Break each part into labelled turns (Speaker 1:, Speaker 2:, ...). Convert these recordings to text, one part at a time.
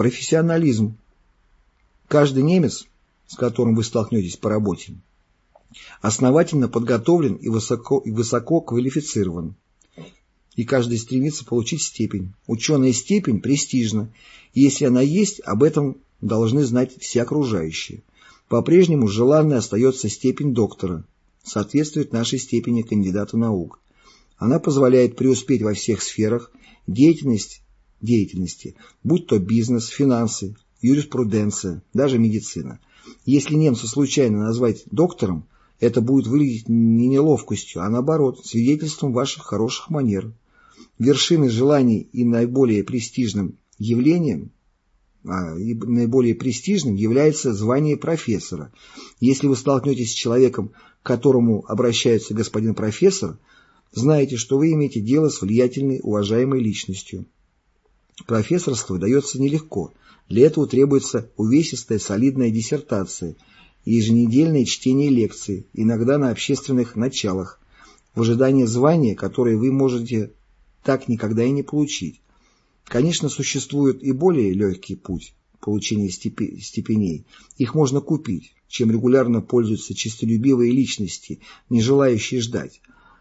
Speaker 1: Профессионализм. Каждый немец, с которым вы столкнетесь по работе, основательно подготовлен и высоко, и высоко квалифицирован. И каждый стремится получить степень. Ученая степень престижна, и если она есть, об этом должны знать все окружающие. По-прежнему желанной остается степень доктора, соответствует нашей степени кандидата наук. Она позволяет преуспеть во всех сферах деятельности, деятельности, будь то бизнес, финансы, юриспруденция, даже медицина. Если немца случайно назвать доктором, это будет выглядеть не неловкостью, а наоборот, свидетельством ваших хороших манер. Вершиной желаний и наиболее престижным явлением а, и наиболее престижным является звание профессора. Если вы столкнетесь с человеком, к которому обращается господин профессор, знаете, что вы имеете дело с влиятельной, уважаемой личностью. Профессорство дается нелегко. Для этого требуется увесистая солидная диссертация – еженедельное чтение лекций, иногда на общественных началах, в ожидании звания, которое вы можете так никогда и не получить. Конечно, существует и более легкий путь получения степеней. Их можно купить, чем регулярно пользуются честолюбивые личности, не желающие ждать.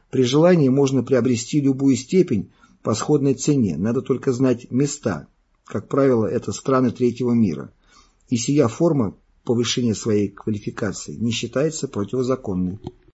Speaker 1: При желании можно приобрести любую степень по сходной цене, надо только знать места. Как правило, это страны третьего мира. И сия форма повышение своей квалификации не считается противозаконной.